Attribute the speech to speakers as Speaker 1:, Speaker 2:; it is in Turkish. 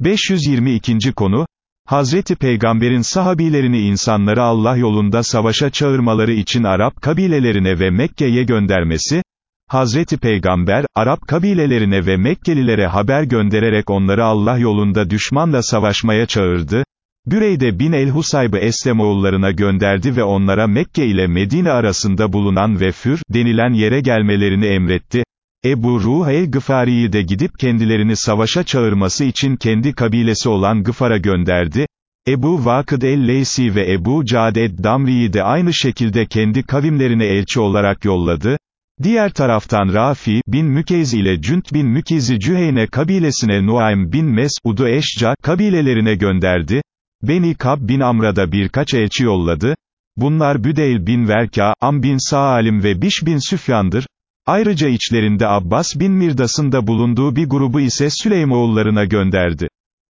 Speaker 1: 522. konu, Hazreti Peygamber'in sahabilerini insanları Allah yolunda savaşa çağırmaları için Arap kabilelerine ve Mekke'ye göndermesi, Hazreti Peygamber, Arap kabilelerine ve Mekkelilere haber göndererek onları Allah yolunda düşmanla savaşmaya çağırdı, Büreyde bin el-Husayb'ı Eslemoğullarına gönderdi ve onlara Mekke ile Medine arasında bulunan Vefür, denilen yere gelmelerini emretti, Ebu Ruh el-Gıfari'yi de gidip kendilerini savaşa çağırması için kendi kabilesi olan Gıfar'a gönderdi, Ebu Vakıd el-Leysi ve Ebu Cad ed-Damri'yi de aynı şekilde kendi kavimlerine elçi olarak yolladı, Diğer taraftan Rafi bin Mükeyz ile Cünt bin Mükeyz'i Cüheyne kabilesine Nuaym bin Mes'ud'u Eşca kabilelerine gönderdi, Beni Kab bin Amr'a da birkaç elçi yolladı, bunlar Büdeyl bin Verka, Am bin Saalim ve Biş bin Süfyan'dır, Ayrıca içlerinde Abbas bin Mirdas'ın da bulunduğu bir grubu ise Süleymoğullarına gönderdi.